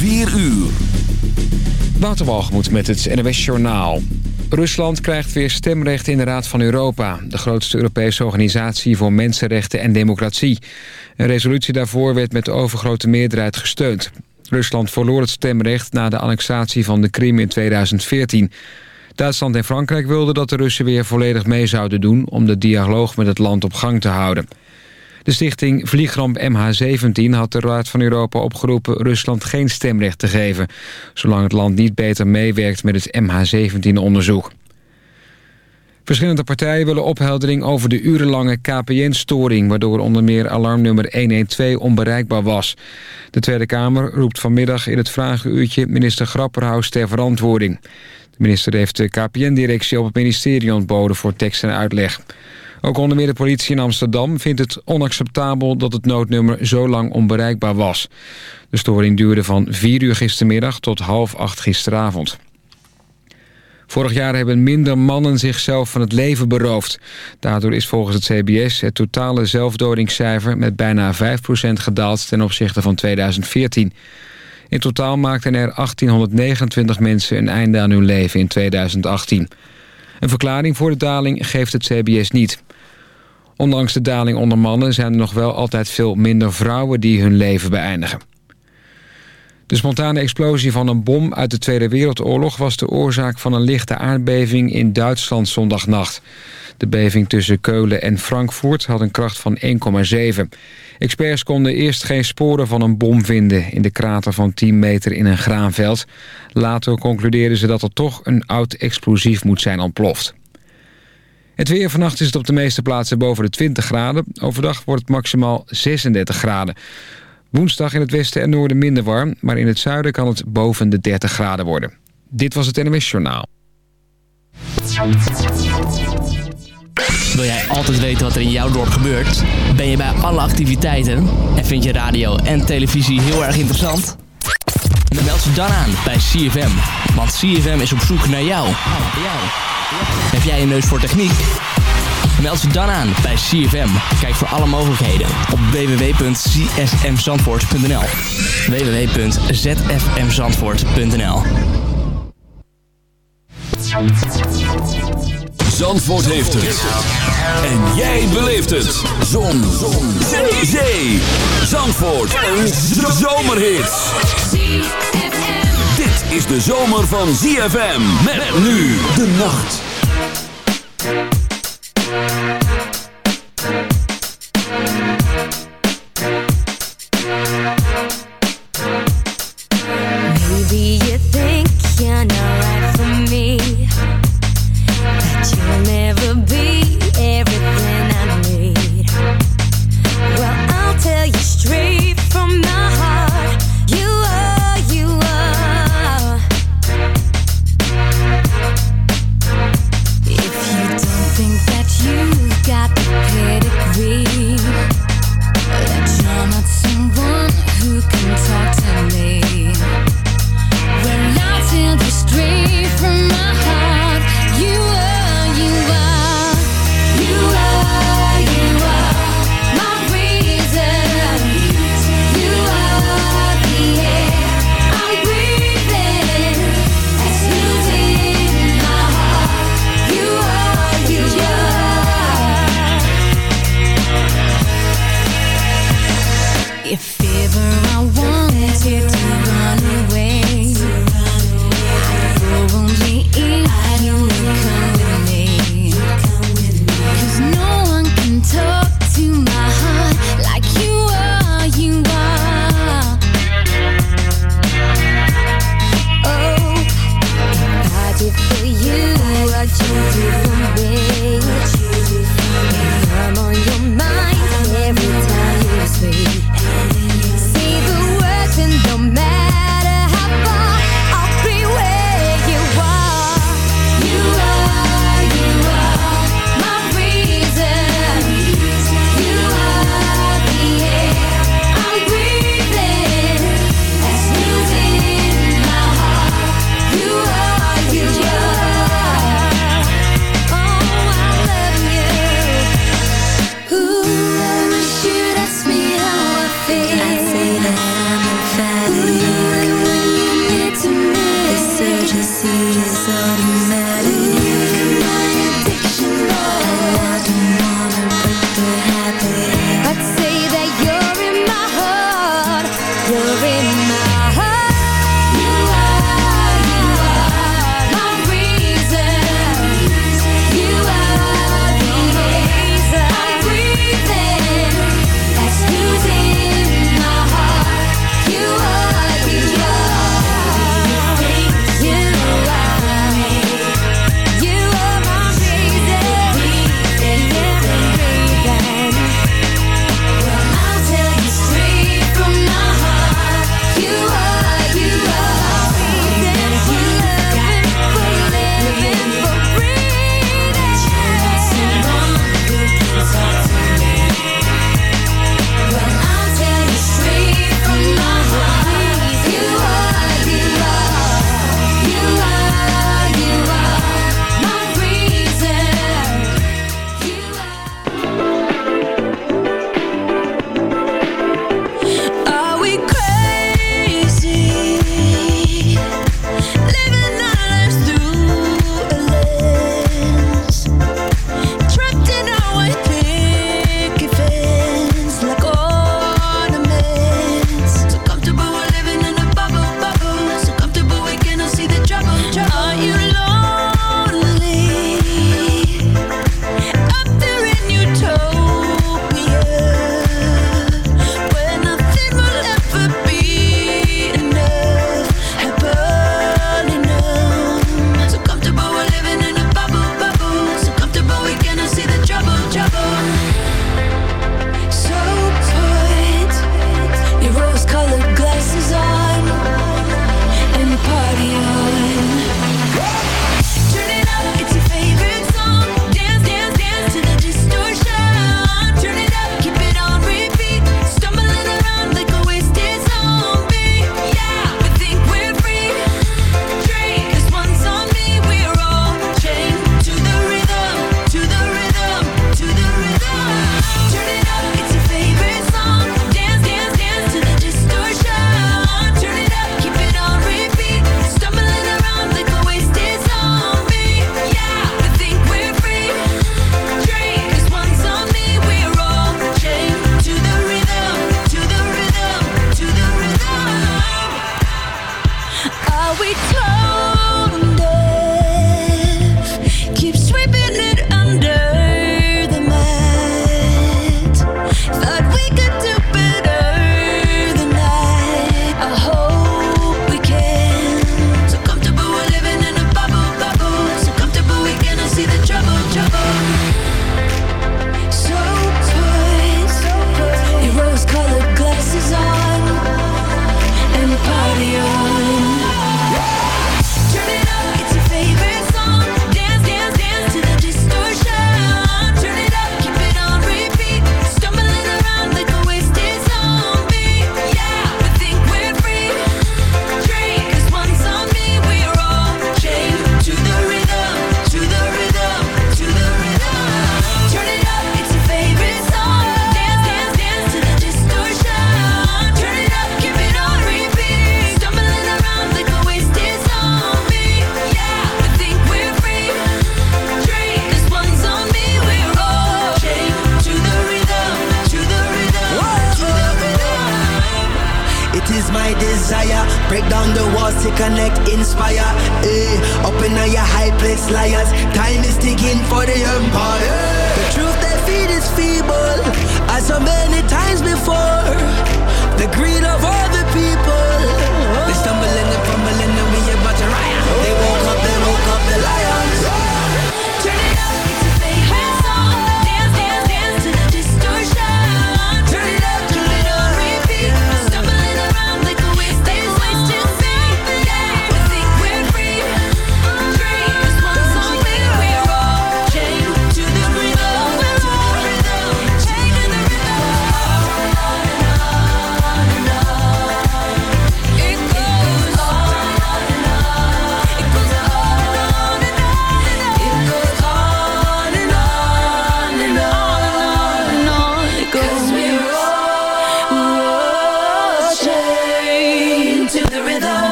4 uur. Waterwalgemoed met het NWS Journaal. Rusland krijgt weer stemrecht in de Raad van Europa... de grootste Europese organisatie voor mensenrechten en democratie. Een resolutie daarvoor werd met overgrote meerderheid gesteund. Rusland verloor het stemrecht na de annexatie van de Krim in 2014. Duitsland en Frankrijk wilden dat de Russen weer volledig mee zouden doen... om de dialoog met het land op gang te houden. De stichting Vliegramp MH17 had de Raad van Europa opgeroepen Rusland geen stemrecht te geven, zolang het land niet beter meewerkt met het MH17-onderzoek. Verschillende partijen willen opheldering over de urenlange KPN-storing... waardoor onder meer alarmnummer 112 onbereikbaar was. De Tweede Kamer roept vanmiddag in het vragenuurtje minister Grapperhaus ter verantwoording. De minister heeft de KPN-directie op het ministerie ontboden voor tekst en uitleg. Ook onder meer de politie in Amsterdam vindt het onacceptabel dat het noodnummer zo lang onbereikbaar was. De storing duurde van 4 uur gistermiddag tot half acht gisteravond. Vorig jaar hebben minder mannen zichzelf van het leven beroofd. Daardoor is volgens het CBS het totale zelfdodingscijfer met bijna 5% gedaald ten opzichte van 2014. In totaal maakten er 1829 mensen een einde aan hun leven in 2018. Een verklaring voor de daling geeft het CBS niet. Ondanks de daling onder mannen zijn er nog wel altijd veel minder vrouwen die hun leven beëindigen. De spontane explosie van een bom uit de Tweede Wereldoorlog... was de oorzaak van een lichte aardbeving in Duitsland zondagnacht. De beving tussen Keulen en Frankfurt had een kracht van 1,7. Experts konden eerst geen sporen van een bom vinden... in de krater van 10 meter in een graanveld. Later concludeerden ze dat er toch een oud explosief moet zijn ontploft. Het weer vannacht is het op de meeste plaatsen boven de 20 graden. Overdag wordt het maximaal 36 graden. Woensdag in het westen en noorden minder warm... maar in het zuiden kan het boven de 30 graden worden. Dit was het NMS Journaal. Wil jij altijd weten wat er in jouw dorp gebeurt? Ben je bij alle activiteiten? En vind je radio en televisie heel erg interessant? Dan meld ze dan aan bij CFM. Want CFM is op zoek naar jou. Heb jij een neus voor techniek? Meld ze dan aan bij CFM. Kijk voor alle mogelijkheden op www.csmzandvoort.nl www.zfmzandvoort.nl Zandvoort heeft het. En jij beleeft het. Zon. Zon. Zee. Zee. Zandvoort. Een zomerhit. Dit is de zomer van ZFM. Met nu de nacht. Maybe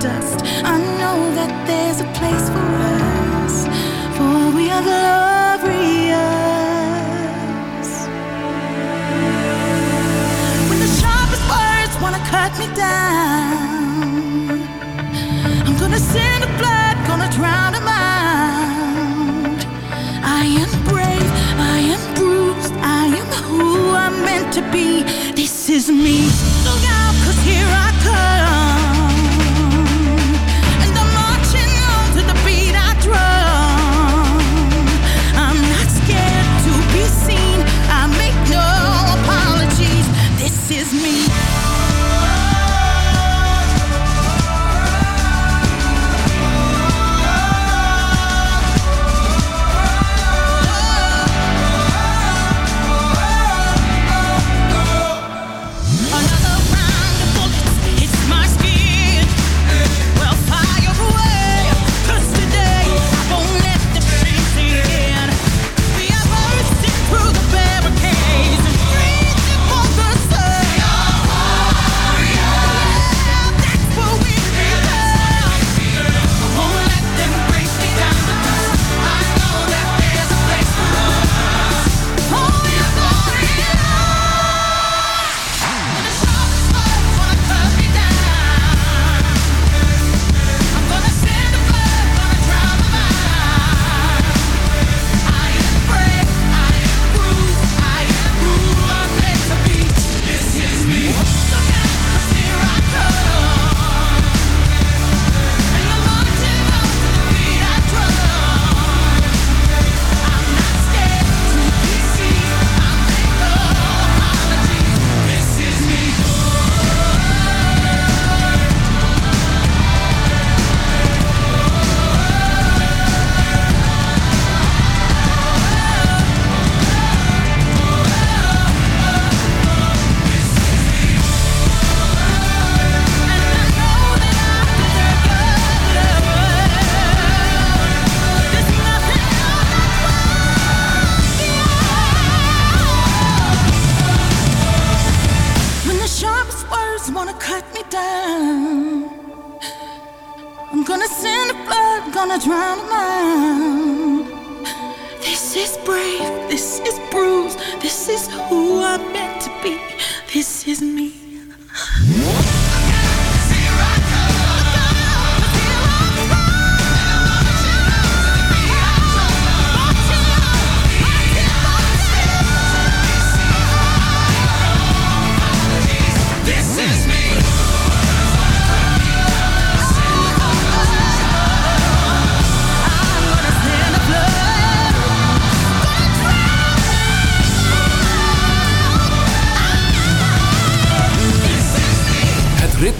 dust. I know that there's a place for us, for we are glorious. When the sharpest words wanna cut me down, I'm gonna send a blood, gonna drown them out. I am brave, I am bruised, I am who I'm meant to be. This is me.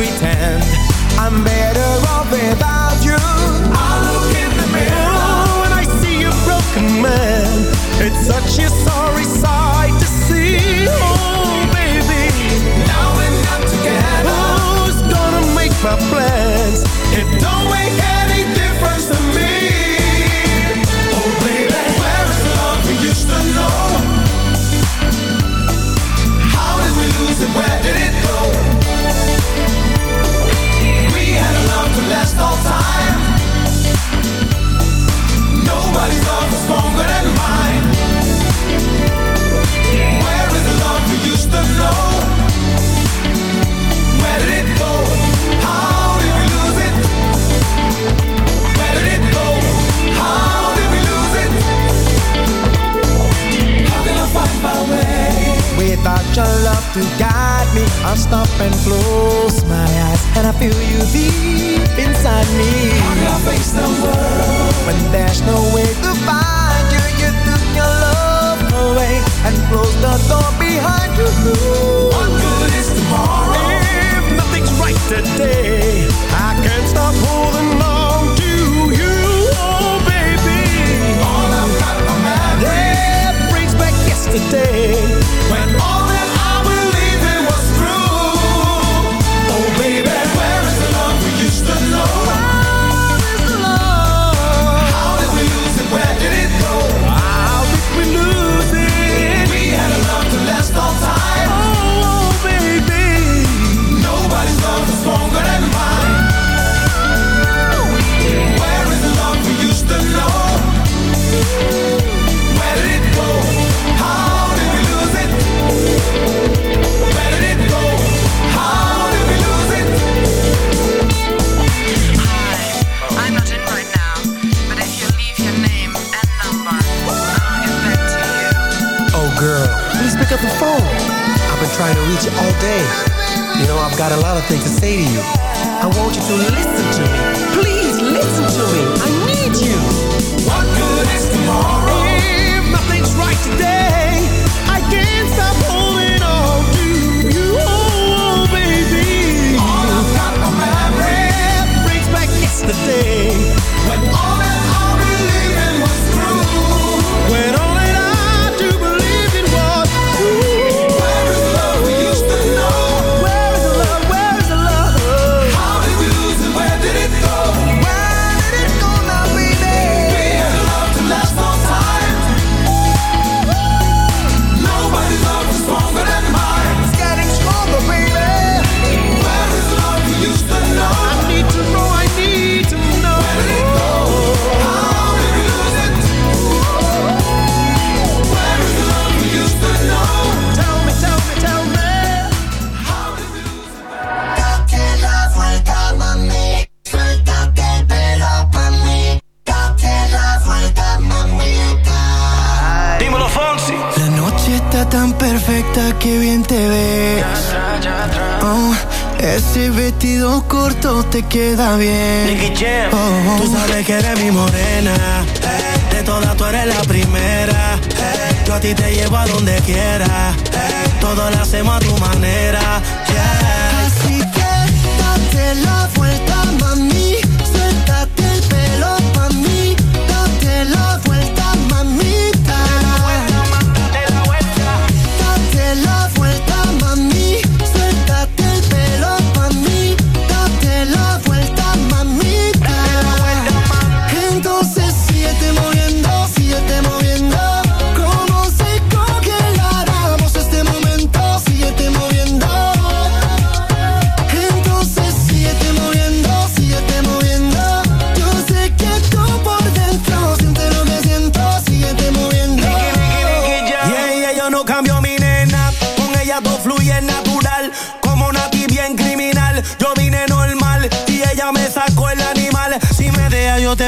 pretend queda bien. Oh, oh, Tú sabes que eres mi morena. De todas tú eres la primera. Yo a ti te llevo a donde quiera. Todo lo hacemos a tu manera. Así que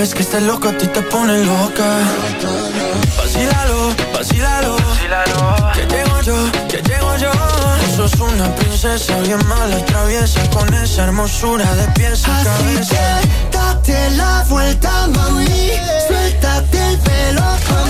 Es que este loco a ti te pone loca. Vacílalo, vacílalo. Que llego yo, que llego yo. Tú sos una princesa bien mala, traviesa. Con esa hermosura de pies a cabeza. Que date la vuelta, mami. Suéltate el pelo, mami.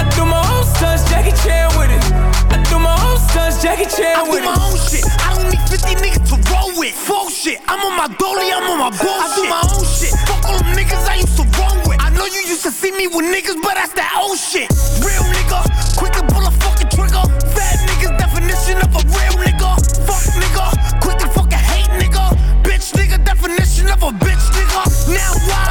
Jackie Chan with it. I do my own stunts, Jackie Chan I with it. I do my own shit. I don't need 50 niggas to roll with. Full shit. I'm on my dolly, I'm on my bullshit. I do my own shit. Fuck all them niggas I used to roll with. I know you used to see me with niggas, but that's that old shit. Real nigga, quick to pull a fucking trigger. Fat niggas definition of a real nigga. Fuck nigga, quick to fucking hate nigga. Bitch nigga definition of a bitch nigga. Now why?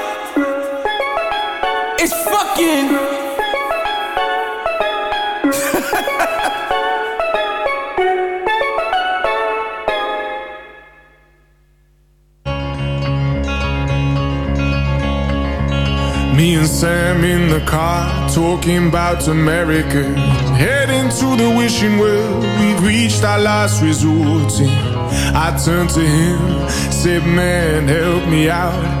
It's fucking. Me and Sam in the car talking about America. Heading to the wishing well, we've reached our last resort. I turned to him, said, Man, help me out.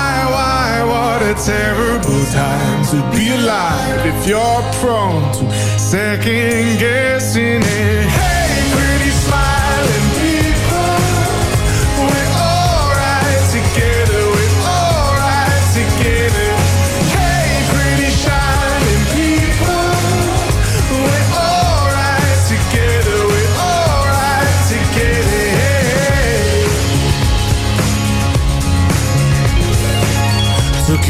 a terrible time to be alive if you're prone to second guessing it. Hey,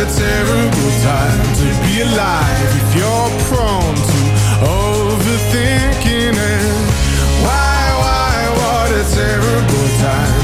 a terrible time to be alive if you're prone to overthinking it. Why, why, what a terrible time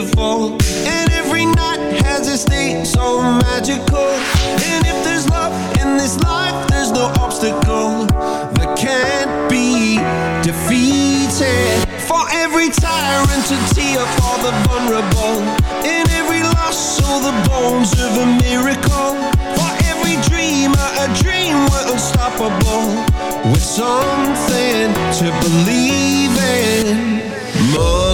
beautiful. And every night has a state so magical. And if there's love in this life, there's no obstacle that can't be defeated. For every tyrant to tear for the vulnerable. In every loss, all the bones of a miracle. For every dreamer, a dream unstoppable with something to believe in.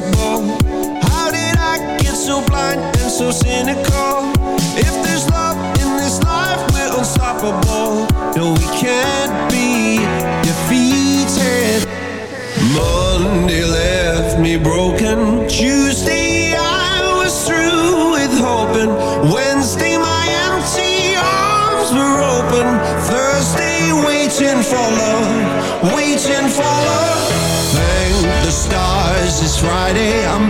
irreplaceable. How did I get so blind and so cynical? If there's love in this life, we're unstoppable. No, we can't be defeated. Monday left me broken. Tuesday I was through with hoping. Wednesday my empty arms were open. Thursday waiting for love, Friday. I'm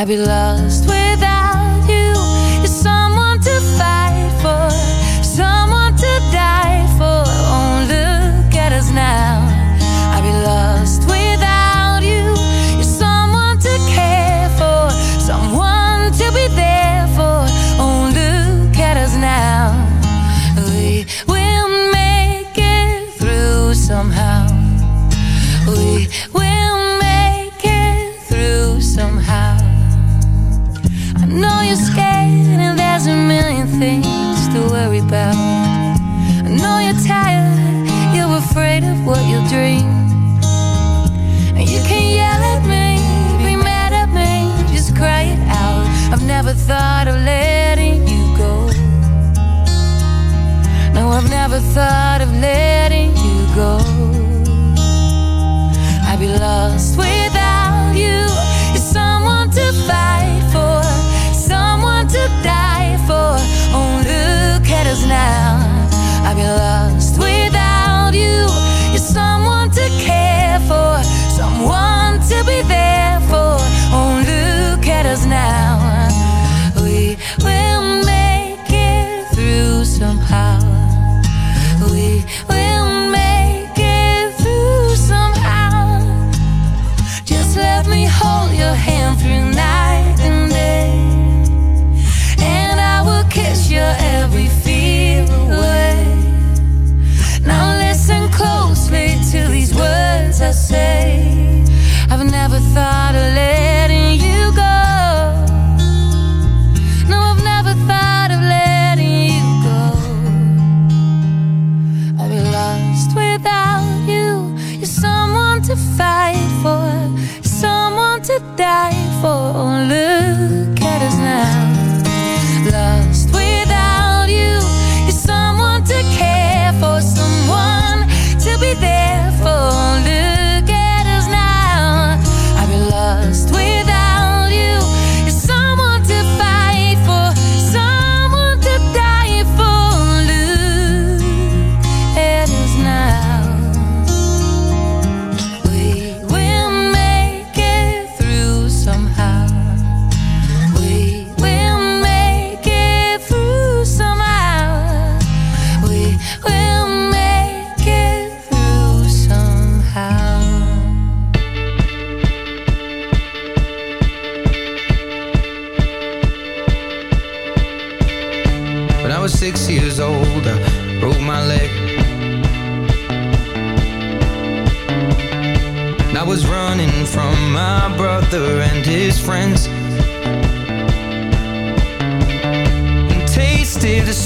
I'd be lost.